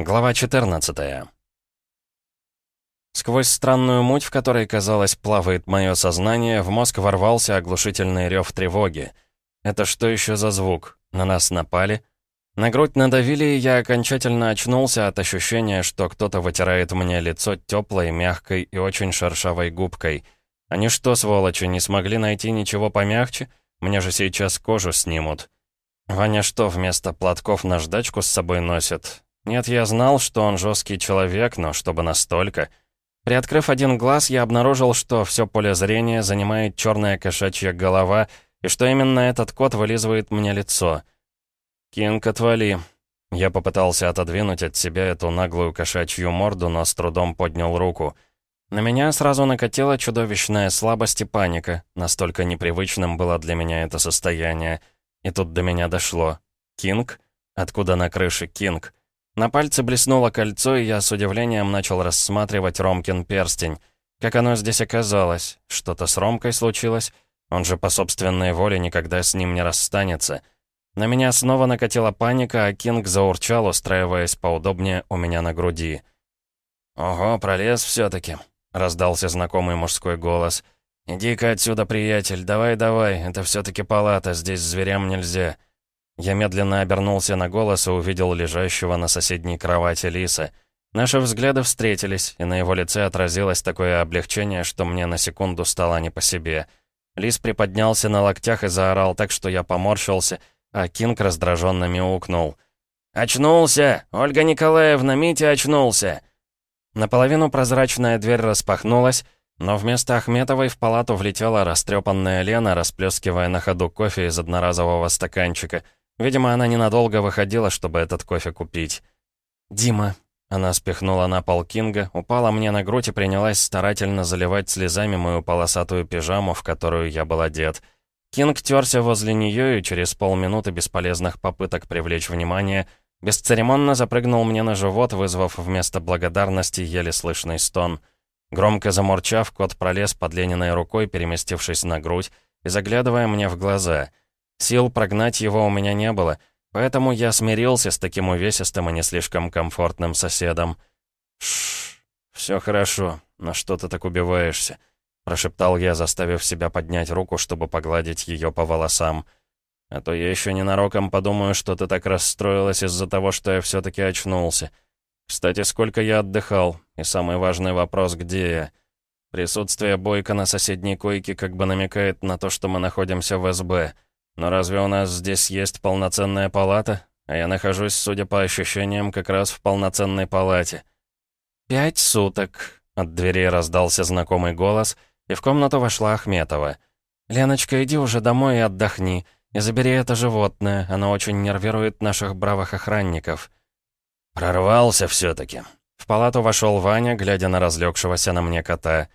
Глава 14 Сквозь странную муть, в которой, казалось, плавает мое сознание, в мозг ворвался оглушительный рев тревоги. Это что еще за звук? На нас напали? На грудь надавили, и я окончательно очнулся от ощущения, что кто-то вытирает мне лицо теплой, мягкой и очень шершавой губкой. Они что, сволочи, не смогли найти ничего помягче? Мне же сейчас кожу снимут. Ваня что, вместо платков наждачку с собой носит? Нет, я знал, что он жесткий человек, но чтобы настолько... Приоткрыв один глаз, я обнаружил, что все поле зрения занимает черная кошачья голова, и что именно этот кот вылизывает мне лицо. «Кинг, отвали!» Я попытался отодвинуть от себя эту наглую кошачью морду, но с трудом поднял руку. На меня сразу накатила чудовищная слабость и паника, настолько непривычным было для меня это состояние. И тут до меня дошло. «Кинг? Откуда на крыше Кинг?» На пальце блеснуло кольцо, и я с удивлением начал рассматривать Ромкин перстень. Как оно здесь оказалось? Что-то с Ромкой случилось? Он же по собственной воле никогда с ним не расстанется. На меня снова накатила паника, а Кинг заурчал, устраиваясь поудобнее у меня на груди. «Ого, пролез все таки раздался знакомый мужской голос. «Иди-ка отсюда, приятель, давай-давай, это все таки палата, здесь зверям нельзя». Я медленно обернулся на голос и увидел лежащего на соседней кровати Лиса. Наши взгляды встретились, и на его лице отразилось такое облегчение, что мне на секунду стало не по себе. Лис приподнялся на локтях и заорал так, что я поморщился, а Кинг раздраженно мяукнул. «Очнулся! Ольга Николаевна, Митя очнулся!» Наполовину прозрачная дверь распахнулась, но вместо Ахметовой в палату влетела растрепанная Лена, расплескивая на ходу кофе из одноразового стаканчика — Видимо, она ненадолго выходила, чтобы этот кофе купить. «Дима». Она спихнула на пол Кинга, упала мне на грудь и принялась старательно заливать слезами мою полосатую пижаму, в которую я был одет. Кинг терся возле нее и через полминуты бесполезных попыток привлечь внимание бесцеремонно запрыгнул мне на живот, вызвав вместо благодарности еле слышный стон. Громко заморчав, кот пролез под Лениной рукой, переместившись на грудь и заглядывая мне в глаза — Сил прогнать его у меня не было, поэтому я смирился с таким увесистым и не слишком комфортным соседом. «Шш, все хорошо, но что ты так убиваешься?» прошептал я, заставив себя поднять руку, чтобы погладить ее по волосам. «А то я еще ненароком подумаю, что ты так расстроилась из-за того, что я все-таки очнулся. Кстати, сколько я отдыхал, и самый важный вопрос, где я?» Присутствие Бойко на соседней койке как бы намекает на то, что мы находимся в СБ — но разве у нас здесь есть полноценная палата? А я нахожусь, судя по ощущениям, как раз в полноценной палате. «Пять суток», — от двери раздался знакомый голос, и в комнату вошла Ахметова. «Леночка, иди уже домой и отдохни, и забери это животное, оно очень нервирует наших бравых охранников». «Прорвался все-таки». В палату вошел Ваня, глядя на разлегшегося на мне кота.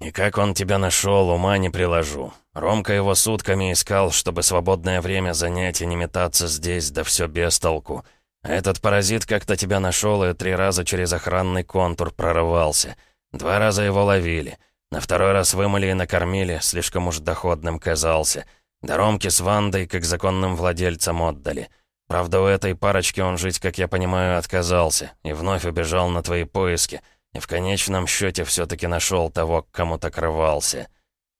«И как он тебя нашел, ума не приложу. Ромка его сутками искал, чтобы свободное время занять и не метаться здесь, да все без толку. А этот паразит как-то тебя нашел и три раза через охранный контур прорывался. Два раза его ловили. На второй раз вымыли и накормили, слишком уж доходным казался. До Ромки с Вандой, как законным владельцам, отдали. Правда, у этой парочки он жить, как я понимаю, отказался и вновь убежал на твои поиски — и в конечном счете все-таки нашел того, к кому так рвался.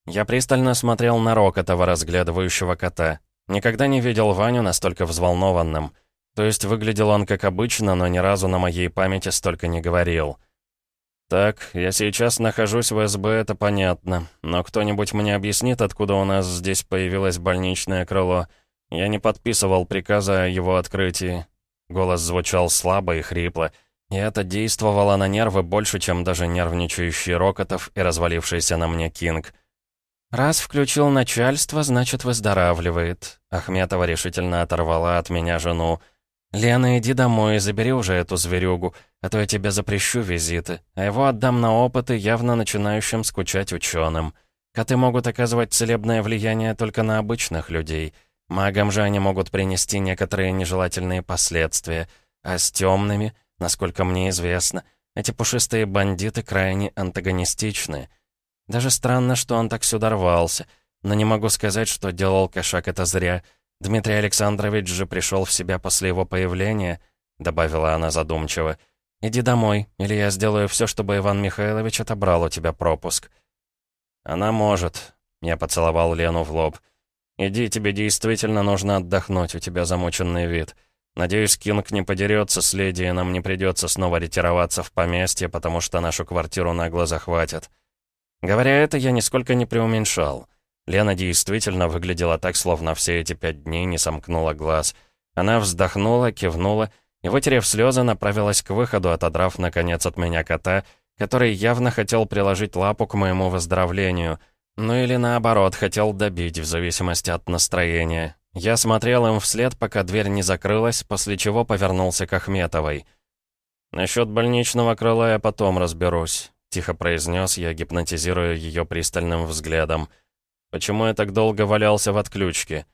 Я пристально смотрел на рок этого разглядывающего кота. Никогда не видел Ваню настолько взволнованным. То есть выглядел он как обычно, но ни разу на моей памяти столько не говорил. «Так, я сейчас нахожусь в СБ, это понятно. Но кто-нибудь мне объяснит, откуда у нас здесь появилось больничное крыло? Я не подписывал приказа о его открытии». Голос звучал слабо и хрипло. И это действовало на нервы больше, чем даже нервничающий Рокотов и развалившийся на мне Кинг. «Раз включил начальство, значит, выздоравливает». Ахметова решительно оторвала от меня жену. «Лена, иди домой и забери уже эту зверюгу, а то я тебе запрещу визиты, а его отдам на опыты явно начинающим скучать ученым. Коты могут оказывать целебное влияние только на обычных людей. Магам же они могут принести некоторые нежелательные последствия, а с темными Насколько мне известно, эти пушистые бандиты крайне антагонистичны. Даже странно, что он так сюда рвался, но не могу сказать, что делал кошак это зря. Дмитрий Александрович же пришел в себя после его появления. добавила она задумчиво. «Иди домой, или я сделаю все, чтобы Иван Михайлович отобрал у тебя пропуск». «Она может», — я поцеловал Лену в лоб. «Иди, тебе действительно нужно отдохнуть, у тебя замученный вид. Надеюсь, Кинг не подерется с леди, и нам не придется снова ретироваться в поместье, потому что нашу квартиру нагло захватят». Говоря это, я нисколько не преуменьшал. Лена действительно выглядела так, словно все эти пять дней не сомкнула глаз. Она вздохнула, кивнула и, вытерев слезы, направилась к выходу, отодрав, наконец, от меня кота, который явно хотел приложить лапу к моему выздоровлению. Ну или наоборот, хотел добить, в зависимости от настроения. Я смотрел им вслед, пока дверь не закрылась, после чего повернулся к Ахметовой. «Насчет больничного крыла я потом разберусь», — тихо произнес я, гипнотизируя ее пристальным взглядом. «Почему я так долго валялся в отключке?»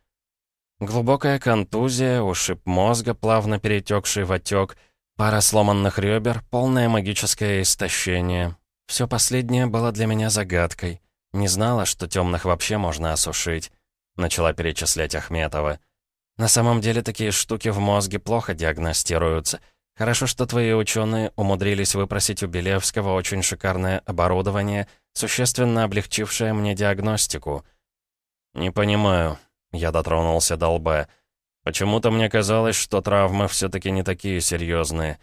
Глубокая контузия, ушиб мозга, плавно перетекший в отек, пара сломанных ребер, полное магическое истощение. Все последнее было для меня загадкой. Не знала, что темных вообще можно осушить. Начала перечислять Ахметова. На самом деле такие штуки в мозге плохо диагностируются. Хорошо, что твои ученые умудрились выпросить у Белевского очень шикарное оборудование, существенно облегчившее мне диагностику. «Не понимаю», я дотронулся до лба. Почему-то мне казалось, что травмы все-таки не такие серьезные.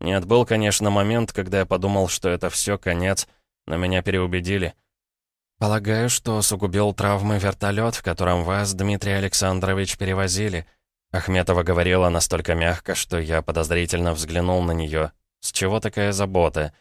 Нет, был, конечно, момент, когда я подумал, что это все конец, но меня переубедили. «Полагаю, что усугубил травмы вертолет, в котором вас, Дмитрий Александрович, перевозили». Ахметова говорила настолько мягко, что я подозрительно взглянул на нее. «С чего такая забота?»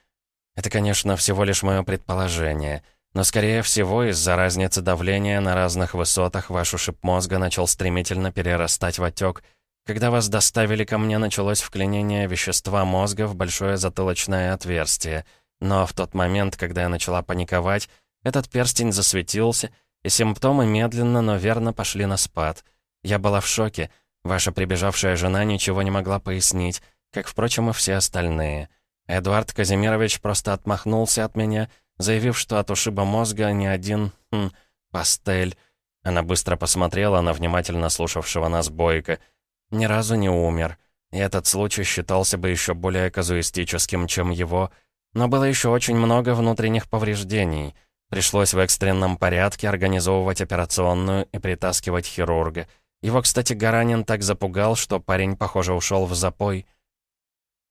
«Это, конечно, всего лишь мое предположение». Но, скорее всего, из-за разницы давления на разных высотах ваш ушиб мозга начал стремительно перерастать в отек. Когда вас доставили ко мне, началось вклинение вещества мозга в большое затылочное отверстие. Но в тот момент, когда я начала паниковать, этот перстень засветился, и симптомы медленно, но верно пошли на спад. Я была в шоке. Ваша прибежавшая жена ничего не могла пояснить, как, впрочем, и все остальные. Эдуард Казимирович просто отмахнулся от меня — заявив, что от ушиба мозга ни один... Хм, пастель. Она быстро посмотрела на внимательно слушавшего нас Бойко. Ни разу не умер. И этот случай считался бы еще более казуистическим, чем его. Но было еще очень много внутренних повреждений. Пришлось в экстренном порядке организовывать операционную и притаскивать хирурга. Его, кстати, Гаранин так запугал, что парень, похоже, ушел в запой.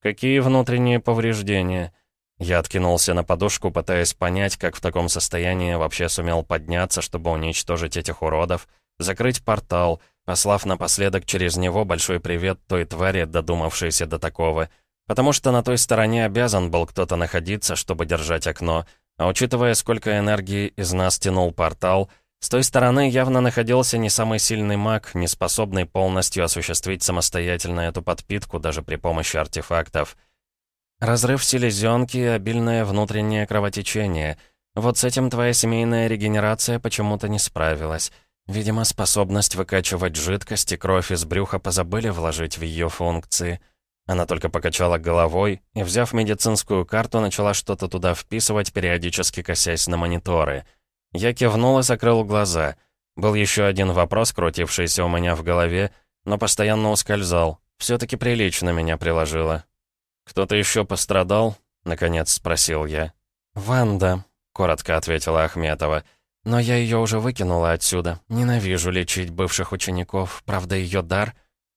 «Какие внутренние повреждения?» Я откинулся на подушку, пытаясь понять, как в таком состоянии вообще сумел подняться, чтобы уничтожить этих уродов, закрыть портал, послав напоследок через него большой привет той твари, додумавшейся до такого. Потому что на той стороне обязан был кто-то находиться, чтобы держать окно, а учитывая, сколько энергии из нас тянул портал, с той стороны явно находился не самый сильный маг, не способный полностью осуществить самостоятельно эту подпитку даже при помощи артефактов — Разрыв селезенки и обильное внутреннее кровотечение. Вот с этим твоя семейная регенерация почему-то не справилась. Видимо, способность выкачивать жидкость и кровь из брюха позабыли вложить в ее функции. Она только покачала головой и, взяв медицинскую карту, начала что-то туда вписывать, периодически косясь на мониторы. Я кивнул и закрыл глаза. Был еще один вопрос, крутившийся у меня в голове, но постоянно ускользал. Все-таки прилично меня приложило. «Кто-то еще пострадал?» — наконец спросил я. «Ванда», — коротко ответила Ахметова. «Но я ее уже выкинула отсюда. Ненавижу лечить бывших учеников. Правда, ее дар...»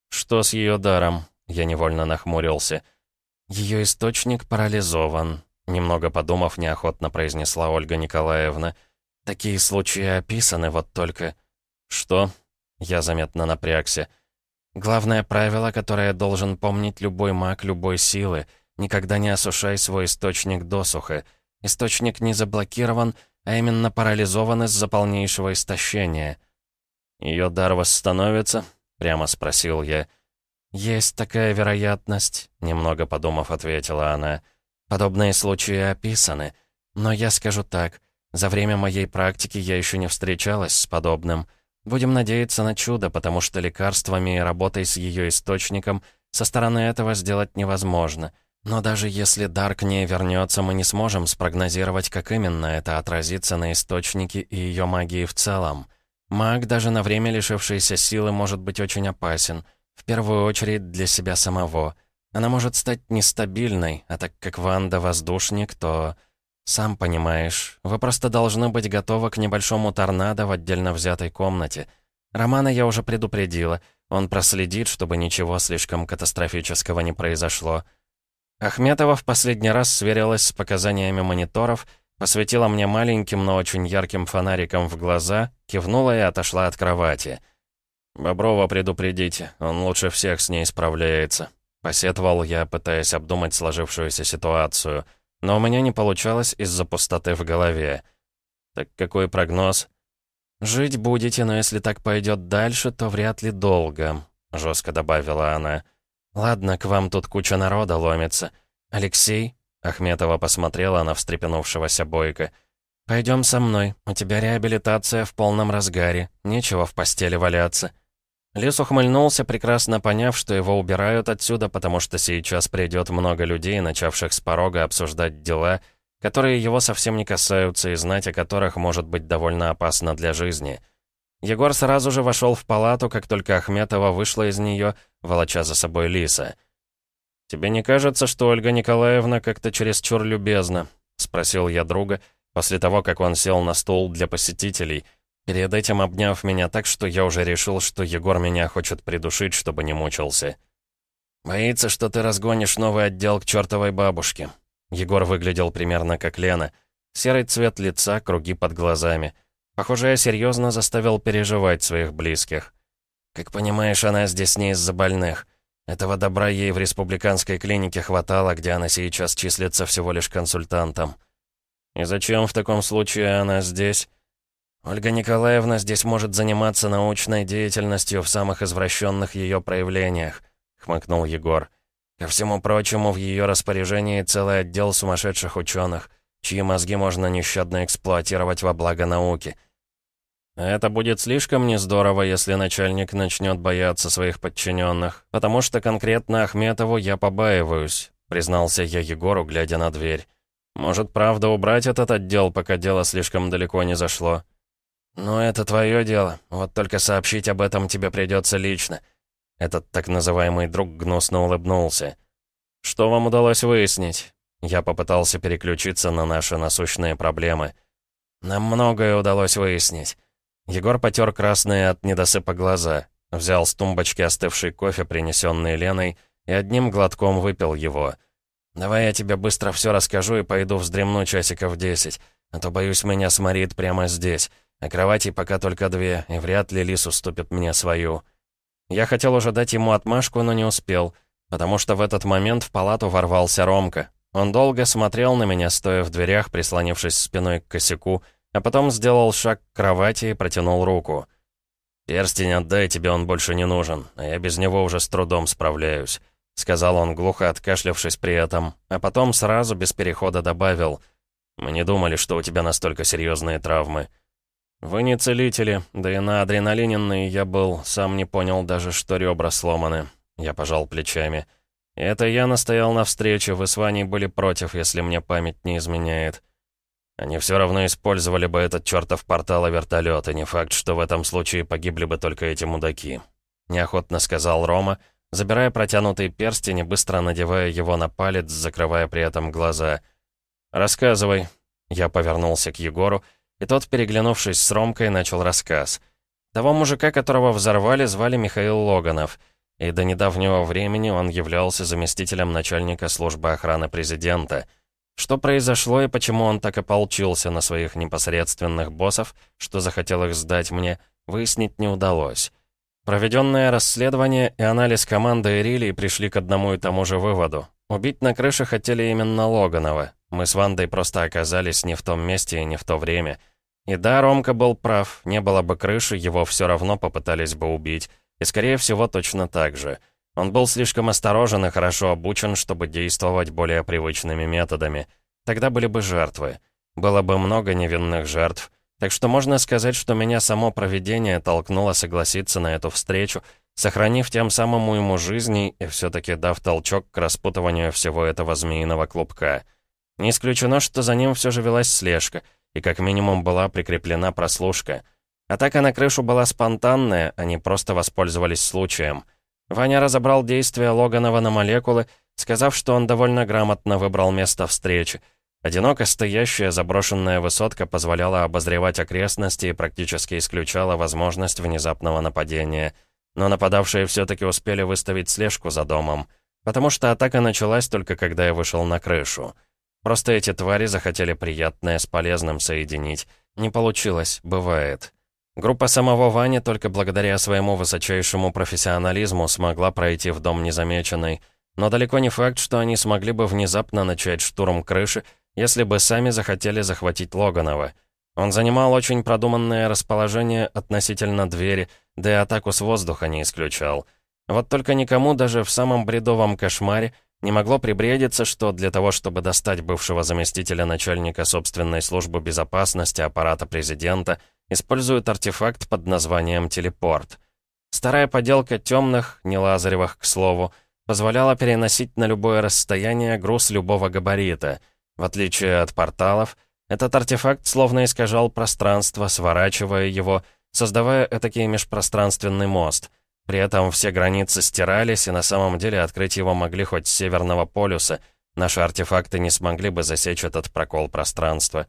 «Что с ее даром?» — я невольно нахмурился. «Ее источник парализован», — немного подумав, неохотно произнесла Ольга Николаевна. «Такие случаи описаны, вот только...» «Что?» — я заметно напрягся. Главное правило, которое должен помнить любой маг любой силы — никогда не осушай свой источник досуха. Источник не заблокирован, а именно парализован из-за полнейшего истощения. «Ее дар восстановится?» — прямо спросил я. «Есть такая вероятность», — немного подумав, ответила она. «Подобные случаи описаны. Но я скажу так, за время моей практики я еще не встречалась с подобным». Будем надеяться на чудо, потому что лекарствами и работой с ее источником со стороны этого сделать невозможно. Но даже если дар к ней вернется, мы не сможем спрогнозировать, как именно это отразится на источнике и ее магии в целом. Маг, даже на время лишившийся силы, может быть очень опасен. В первую очередь для себя самого. Она может стать нестабильной, а так как Ванда воздушник, то... Сам понимаешь, вы просто должны быть готовы к небольшому торнадо в отдельно взятой комнате. Романа я уже предупредила. Он проследит, чтобы ничего слишком катастрофического не произошло. Ахметова в последний раз сверилась с показаниями мониторов, посветила мне маленьким, но очень ярким фонариком в глаза, кивнула и отошла от кровати. «Боброва предупредите, он лучше всех с ней справляется», — посетовал я, пытаясь обдумать сложившуюся ситуацию — но у меня не получалось из-за пустоты в голове. Так какой прогноз? «Жить будете, но если так пойдет дальше, то вряд ли долго», — жестко добавила она. «Ладно, к вам тут куча народа ломится. Алексей?» — Ахметова посмотрела на встрепенувшегося Бойко. «Пойдем со мной. У тебя реабилитация в полном разгаре. Нечего в постели валяться». Лис ухмыльнулся, прекрасно поняв, что его убирают отсюда, потому что сейчас придет много людей, начавших с порога обсуждать дела, которые его совсем не касаются и знать о которых может быть довольно опасно для жизни. Егор сразу же вошел в палату, как только Ахметова вышла из нее, волоча за собой Лиса. «Тебе не кажется, что Ольга Николаевна как-то чересчур любезна?» — спросил я друга, после того, как он сел на стул для посетителей — перед этим обняв меня так, что я уже решил, что Егор меня хочет придушить, чтобы не мучился. «Боится, что ты разгонишь новый отдел к чертовой бабушке». Егор выглядел примерно как Лена. Серый цвет лица, круги под глазами. Похоже, я серьезно заставил переживать своих близких. Как понимаешь, она здесь не из-за больных. Этого добра ей в республиканской клинике хватало, где она сейчас числится всего лишь консультантом. И зачем в таком случае она здесь? Ольга Николаевна здесь может заниматься научной деятельностью в самых извращенных ее проявлениях», — хмыкнул Егор. «Ко всему прочему, в ее распоряжении целый отдел сумасшедших ученых, чьи мозги можно нещадно эксплуатировать во благо науки». «Это будет слишком не здорово, если начальник начнет бояться своих подчиненных, потому что конкретно Ахметову я побаиваюсь», — признался я Егору, глядя на дверь. «Может, правда, убрать этот отдел, пока дело слишком далеко не зашло?» «Ну, это твое дело. Вот только сообщить об этом тебе придется лично». Этот так называемый друг гнусно улыбнулся. «Что вам удалось выяснить?» Я попытался переключиться на наши насущные проблемы. «Нам многое удалось выяснить». Егор потер красные от недосыпа глаза, взял с тумбочки остывший кофе, принесенный Леной, и одним глотком выпил его. «Давай я тебе быстро все расскажу и пойду вздремну часиков десять, а то, боюсь, меня сморит прямо здесь». А кровати пока только две, и вряд ли Лис уступит мне свою. Я хотел уже дать ему отмашку, но не успел, потому что в этот момент в палату ворвался Ромка. Он долго смотрел на меня, стоя в дверях, прислонившись спиной к косяку, а потом сделал шаг к кровати и протянул руку. «Перстень отдай, тебе он больше не нужен, а я без него уже с трудом справляюсь», — сказал он, глухо откашлявшись при этом, а потом сразу без перехода добавил. «Мы не думали, что у тебя настолько серьезные травмы». «Вы не целители, да и на адреналиненный я был, сам не понял даже, что ребра сломаны». Я пожал плечами. «Это я настоял на встрече, вы с Ваней были против, если мне память не изменяет». Они все равно использовали бы этот чертов портал и вертолет, и не факт, что в этом случае погибли бы только эти мудаки. Неохотно сказал Рома, забирая протянутый перстень и быстро надевая его на палец, закрывая при этом глаза. «Рассказывай». Я повернулся к Егору, и тот, переглянувшись с Ромкой, начал рассказ. Того мужика, которого взорвали, звали Михаил Логанов, и до недавнего времени он являлся заместителем начальника службы охраны президента. Что произошло и почему он так ополчился на своих непосредственных боссов, что захотел их сдать мне, выяснить не удалось. Проведенное расследование и анализ команды Ирилии пришли к одному и тому же выводу. Убить на крыше хотели именно Логанова. Мы с Вандой просто оказались не в том месте и не в то время. И да, Ромка был прав, не было бы крыши, его все равно попытались бы убить. И скорее всего точно так же. Он был слишком осторожен и хорошо обучен, чтобы действовать более привычными методами. Тогда были бы жертвы. Было бы много невинных жертв. Так что можно сказать, что меня само проведение толкнуло согласиться на эту встречу, сохранив тем самым ему жизни и все-таки дав толчок к распутыванию всего этого змеиного клубка. Не исключено, что за ним все же велась слежка, и как минимум была прикреплена прослушка. Атака на крышу была спонтанная, они просто воспользовались случаем. Ваня разобрал действия Логанова на молекулы, сказав, что он довольно грамотно выбрал место встречи. Одиноко стоящая заброшенная высотка позволяла обозревать окрестности и практически исключала возможность внезапного нападения. Но нападавшие все-таки успели выставить слежку за домом, потому что атака началась только когда я вышел на крышу. Просто эти твари захотели приятное с полезным соединить. Не получилось, бывает. Группа самого Вани только благодаря своему высочайшему профессионализму смогла пройти в дом незамеченной. Но далеко не факт, что они смогли бы внезапно начать штурм крыши, если бы сами захотели захватить Логанова. Он занимал очень продуманное расположение относительно двери, да и атаку с воздуха не исключал. Вот только никому даже в самом бредовом кошмаре не могло прибредиться, что для того, чтобы достать бывшего заместителя начальника собственной службы безопасности аппарата президента, используют артефакт под названием «телепорт». Старая поделка темных, не лазаревых, к слову, позволяла переносить на любое расстояние груз любого габарита. В отличие от порталов, этот артефакт словно искажал пространство, сворачивая его, создавая этакий межпространственный мост — при этом все границы стирались, и на самом деле открыть его могли хоть с Северного полюса. Наши артефакты не смогли бы засечь этот прокол пространства.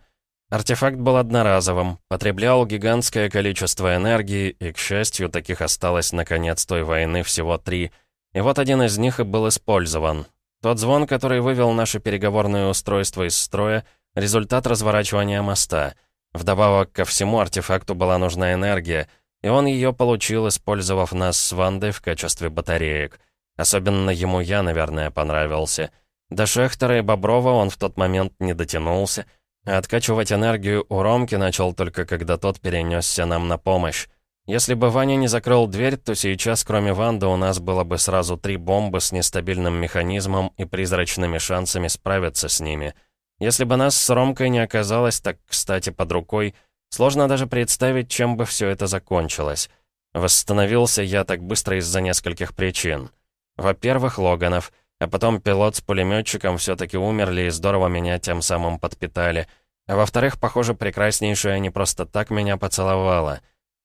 Артефакт был одноразовым, потреблял гигантское количество энергии, и, к счастью, таких осталось на конец той войны всего три. И вот один из них и был использован. Тот звон, который вывел наше переговорное устройство из строя, результат разворачивания моста. Вдобавок ко всему артефакту была нужна энергия — и он ее получил, использовав нас с Вандой в качестве батареек. Особенно ему я, наверное, понравился. До Шехтера и Боброва он в тот момент не дотянулся, а откачивать энергию у Ромки начал только когда тот перенесся нам на помощь. Если бы Ваня не закрыл дверь, то сейчас, кроме Ванды, у нас было бы сразу три бомбы с нестабильным механизмом и призрачными шансами справиться с ними. Если бы нас с Ромкой не оказалось так, кстати, под рукой, Сложно даже представить, чем бы все это закончилось. Восстановился я так быстро из-за нескольких причин. Во-первых, Логанов, а потом пилот с пулеметчиком все-таки умерли и здорово меня тем самым подпитали. А во-вторых, похоже, прекраснейшая не просто так меня поцеловала.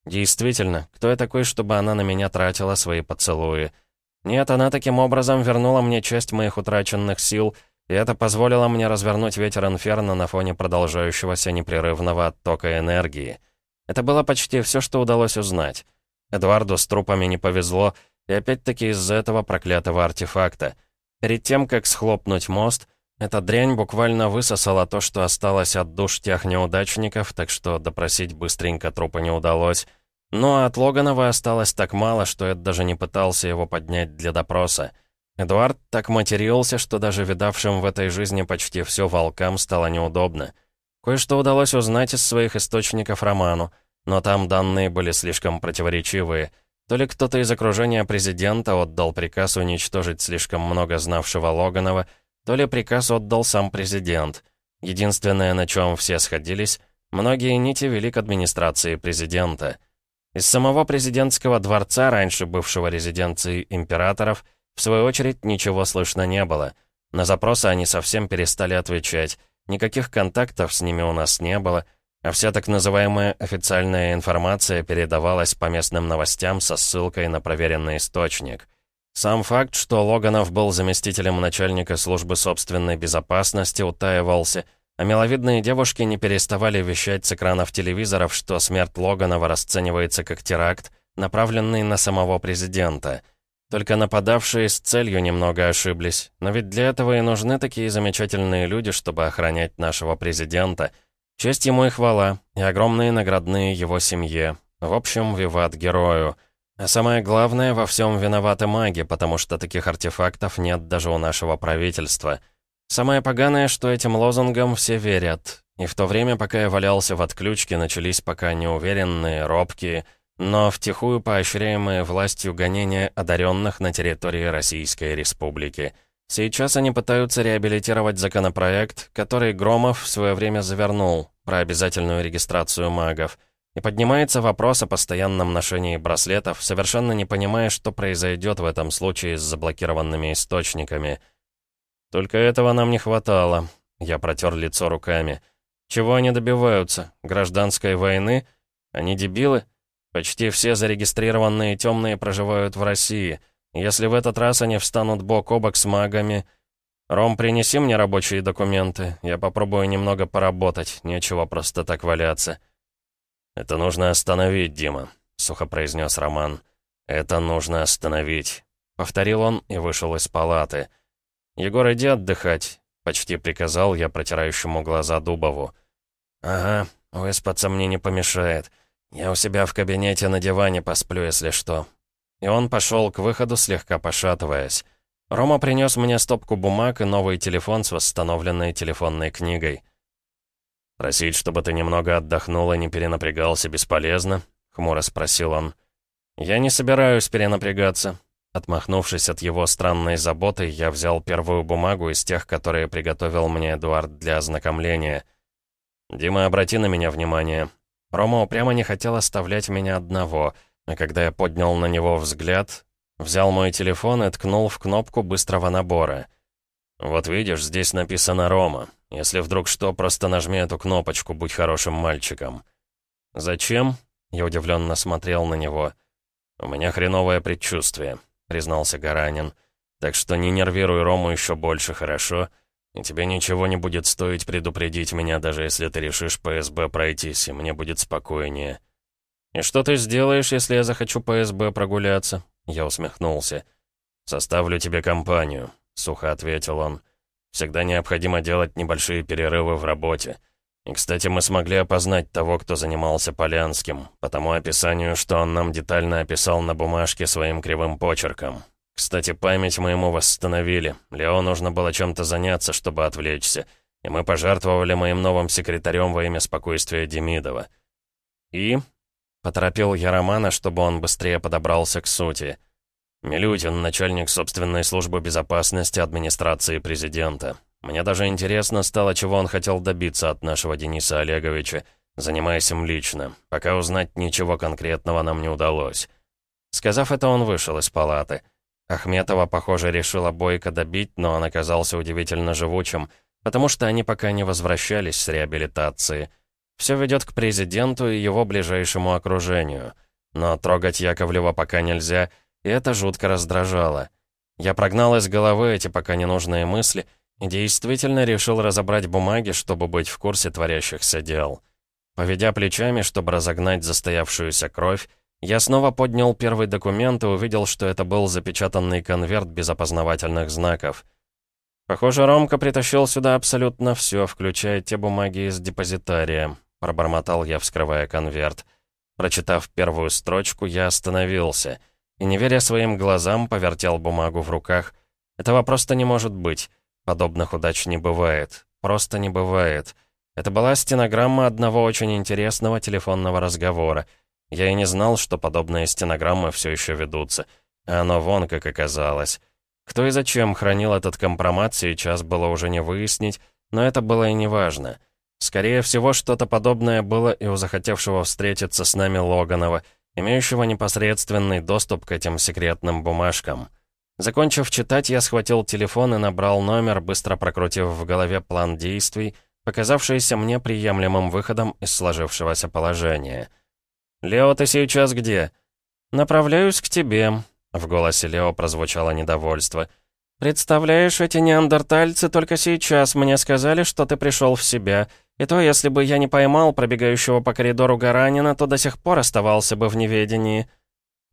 Действительно, кто я такой, чтобы она на меня тратила свои поцелуи? Нет, она таким образом вернула мне часть моих утраченных сил — и это позволило мне развернуть ветер инферно на фоне продолжающегося непрерывного оттока энергии. Это было почти все, что удалось узнать. Эдуарду с трупами не повезло, и опять-таки из-за этого проклятого артефакта. Перед тем, как схлопнуть мост, эта дрянь буквально высосала то, что осталось от душ тех неудачников, так что допросить быстренько трупа не удалось. Но от Логанова осталось так мало, что Эд даже не пытался его поднять для допроса. Эдуард так матерился, что даже видавшим в этой жизни почти все волкам стало неудобно. Кое-что удалось узнать из своих источников Роману, но там данные были слишком противоречивые. То ли кто-то из окружения президента отдал приказ уничтожить слишком много знавшего Логанова, то ли приказ отдал сам президент. Единственное, на чем все сходились, многие нити вели к администрации президента. Из самого президентского дворца, раньше бывшего резиденцией императоров, в свою очередь, ничего слышно не было. На запросы они совсем перестали отвечать. Никаких контактов с ними у нас не было, а вся так называемая официальная информация передавалась по местным новостям со ссылкой на проверенный источник. Сам факт, что Логанов был заместителем начальника службы собственной безопасности, утаивался, а миловидные девушки не переставали вещать с экранов телевизоров, что смерть Логанова расценивается как теракт, направленный на самого президента — только нападавшие с целью немного ошиблись. Но ведь для этого и нужны такие замечательные люди, чтобы охранять нашего президента. Честь ему и хвала, и огромные наградные его семье. В общем, виват герою. А самое главное, во всем виноваты маги, потому что таких артефактов нет даже у нашего правительства. Самое поганое, что этим лозунгам все верят. И в то время, пока я валялся в отключке, начались пока неуверенные, робкие, но втихую поощряемые властью гонения одаренных на территории Российской Республики. Сейчас они пытаются реабилитировать законопроект, который Громов в свое время завернул, про обязательную регистрацию магов. И поднимается вопрос о постоянном ношении браслетов, совершенно не понимая, что произойдет в этом случае с заблокированными источниками. «Только этого нам не хватало», — я протер лицо руками. «Чего они добиваются? Гражданской войны? Они дебилы?» Почти все зарегистрированные темные проживают в России. Если в этот раз они встанут бок о бок с магами, «Ром, принеси мне рабочие документы. Я попробую немного поработать. Нечего просто так валяться». «Это нужно остановить, Дима», — сухо произнес Роман. «Это нужно остановить», — повторил он и вышел из палаты. «Егор, иди отдыхать», — почти приказал я протирающему глаза Дубову. «Ага, выспаться мне не помешает. Я у себя в кабинете на диване посплю, если что». И он пошел к выходу, слегка пошатываясь. Рома принес мне стопку бумаг и новый телефон с восстановленной телефонной книгой. «Просить, чтобы ты немного отдохнул и не перенапрягался, бесполезно?» — хмуро спросил он. «Я не собираюсь перенапрягаться». Отмахнувшись от его странной заботы, я взял первую бумагу из тех, которые приготовил мне Эдуард для ознакомления. «Дима, обрати на меня внимание». Рома упрямо не хотел оставлять меня одного, а когда я поднял на него взгляд, взял мой телефон и ткнул в кнопку быстрого набора. «Вот видишь, здесь написано «Рома». Если вдруг что, просто нажми эту кнопочку, будь хорошим мальчиком». «Зачем?» — я удивленно смотрел на него. «У меня хреновое предчувствие», — признался Гаранин. «Так что не нервируй Рому еще больше, хорошо? И тебе ничего не будет стоить предупредить меня, даже если ты решишь ПСБ пройтись, и мне будет спокойнее». «И что ты сделаешь, если я захочу ПСБ прогуляться?» Я усмехнулся. «Составлю тебе компанию», — сухо ответил он. «Всегда необходимо делать небольшие перерывы в работе. И, кстати, мы смогли опознать того, кто занимался Полянским, по тому описанию, что он нам детально описал на бумажке своим кривым почерком. Кстати, память мы ему восстановили. Лео нужно было чем-то заняться, чтобы отвлечься. И мы пожертвовали моим новым секретарем во имя спокойствия Демидова. И... Поторопил я Романа, чтобы он быстрее подобрался к сути. Милютин, начальник собственной службы безопасности администрации президента. Мне даже интересно стало, чего он хотел добиться от нашего Дениса Олеговича, занимаясь им лично. Пока узнать ничего конкретного нам не удалось. Сказав это, он вышел из палаты. Ахметова, похоже, решила Бойко добить, но он оказался удивительно живучим, потому что они пока не возвращались с реабилитации. Все ведет к президенту и его ближайшему окружению. Но трогать Яковлева пока нельзя, и это жутко раздражало. Я прогнал из головы эти пока ненужные мысли — Действительно решил разобрать бумаги, чтобы быть в курсе творящихся дел. Поведя плечами, чтобы разогнать застоявшуюся кровь, я снова поднял первый документ и увидел, что это был запечатанный конверт без опознавательных знаков. «Похоже, Ромка притащил сюда абсолютно все, включая те бумаги из депозитария», — пробормотал я, вскрывая конверт. Прочитав первую строчку, я остановился и, не веря своим глазам, повертел бумагу в руках. «Этого просто не может быть». Подобных удач не бывает. Просто не бывает. Это была стенограмма одного очень интересного телефонного разговора. Я и не знал, что подобные стенограммы все еще ведутся. А оно вон как оказалось. Кто и зачем хранил этот компромат, сейчас было уже не выяснить, но это было и не важно. Скорее всего, что-то подобное было и у захотевшего встретиться с нами Логанова, имеющего непосредственный доступ к этим секретным бумажкам. Закончив читать, я схватил телефон и набрал номер, быстро прокрутив в голове план действий, показавшийся мне приемлемым выходом из сложившегося положения. «Лео, ты сейчас где?» «Направляюсь к тебе», — в голосе Лео прозвучало недовольство. «Представляешь, эти неандертальцы только сейчас мне сказали, что ты пришел в себя. И то, если бы я не поймал пробегающего по коридору Гаранина, то до сих пор оставался бы в неведении».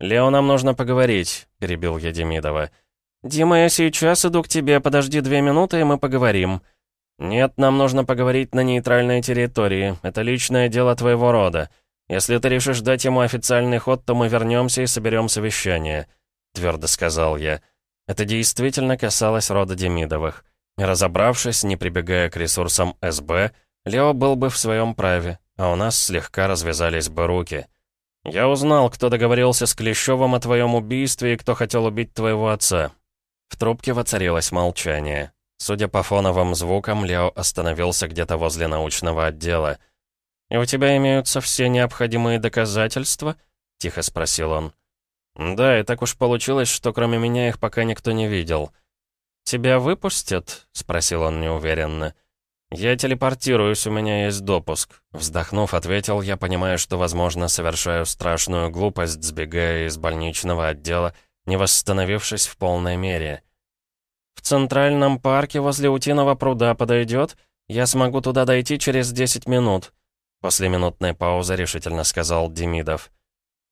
«Лео, нам нужно поговорить», — перебил я Демидова. «Дима, я сейчас иду к тебе, подожди две минуты, и мы поговорим». «Нет, нам нужно поговорить на нейтральной территории. Это личное дело твоего рода. Если ты решишь дать ему официальный ход, то мы вернемся и соберем совещание», — твердо сказал я. Это действительно касалось рода Демидовых. Разобравшись, не прибегая к ресурсам СБ, Лео был бы в своем праве, а у нас слегка развязались бы руки. «Я узнал, кто договорился с Клещевым о твоем убийстве и кто хотел убить твоего отца». В трубке воцарилось молчание. Судя по фоновым звукам, Лео остановился где-то возле научного отдела. «И у тебя имеются все необходимые доказательства?» — тихо спросил он. «Да, и так уж получилось, что кроме меня их пока никто не видел». «Тебя выпустят?» — спросил он неуверенно. «Я телепортируюсь, у меня есть допуск». Вздохнув, ответил я, понимая, что, возможно, совершаю страшную глупость, сбегая из больничного отдела, не восстановившись в полной мере. «В центральном парке возле Утиного пруда подойдет? Я смогу туда дойти через 10 минут», — после минутной паузы решительно сказал Демидов.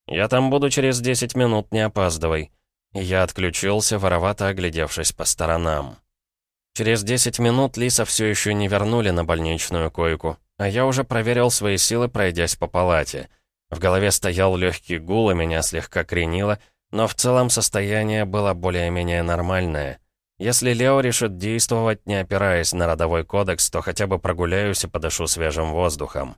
«Я там буду через 10 минут, не опаздывай». Я отключился, воровато оглядевшись по сторонам. Через 10 минут Лиса все еще не вернули на больничную койку, а я уже проверил свои силы, пройдясь по палате. В голове стоял легкий гул, и меня слегка кренило, но в целом состояние было более-менее нормальное. Если Лео решит действовать, не опираясь на родовой кодекс, то хотя бы прогуляюсь и подышу свежим воздухом.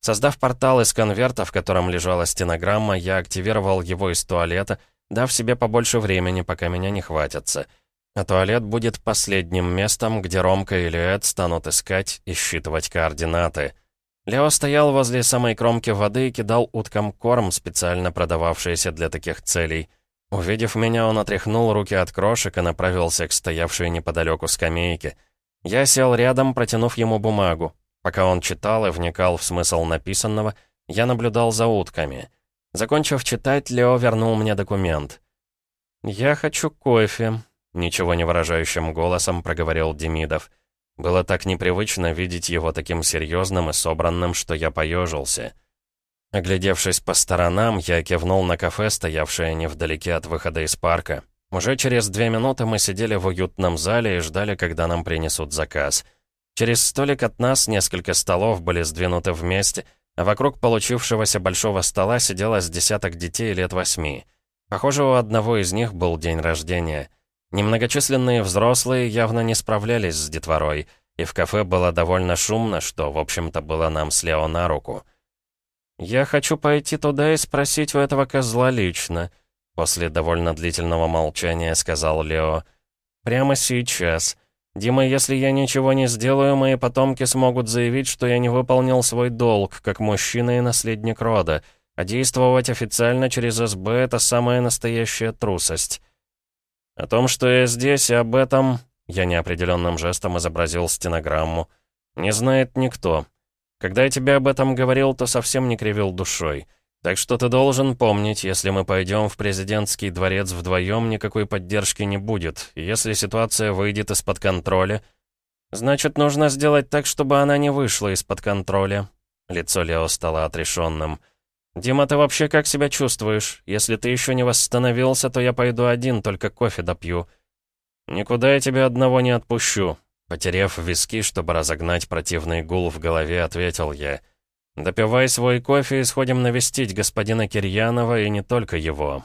Создав портал из конверта, в котором лежала стенограмма, я активировал его из туалета, дав себе побольше времени, пока меня не хватится. А туалет будет последним местом, где Ромка или Эд станут искать и считывать координаты. Лео стоял возле самой кромки воды и кидал уткам корм, специально продававшийся для таких целей. Увидев меня, он отряхнул руки от крошек и направился к стоявшей неподалеку скамейке. Я сел рядом, протянув ему бумагу. Пока он читал и вникал в смысл написанного, я наблюдал за утками. Закончив читать, Лео вернул мне документ. «Я хочу кофе», — ничего не выражающим голосом проговорил Демидов. Было так непривычно видеть его таким серьезным и собранным, что я поежился. Оглядевшись по сторонам, я кивнул на кафе, стоявшее невдалеке от выхода из парка. Уже через две минуты мы сидели в уютном зале и ждали, когда нам принесут заказ. Через столик от нас несколько столов были сдвинуты вместе, а вокруг получившегося большого стола сидело с десяток детей лет восьми. Похоже, у одного из них был день рождения. Немногочисленные взрослые явно не справлялись с детворой, и в кафе было довольно шумно, что, в общем-то, было нам с Лео на руку. «Я хочу пойти туда и спросить у этого козла лично», после довольно длительного молчания сказал Лео. «Прямо сейчас. Дима, если я ничего не сделаю, мои потомки смогут заявить, что я не выполнил свой долг, как мужчина и наследник рода, а действовать официально через СБ — это самая настоящая трусость». О том, что я здесь, и об этом, я неопределенным жестом изобразил стенограмму, не знает никто. Когда я тебе об этом говорил, то совсем не кривил душой. Так что ты должен помнить, если мы пойдем в президентский дворец вдвоем, никакой поддержки не будет. Если ситуация выйдет из-под контроля... Значит, нужно сделать так, чтобы она не вышла из-под контроля. Лицо Лео стало отрешенным. «Дима, ты вообще как себя чувствуешь? Если ты еще не восстановился, то я пойду один, только кофе допью». «Никуда я тебя одного не отпущу», Потерев виски, чтобы разогнать противный гул в голове, ответил я. «Допивай свой кофе и сходим навестить господина Кирьянова и не только его.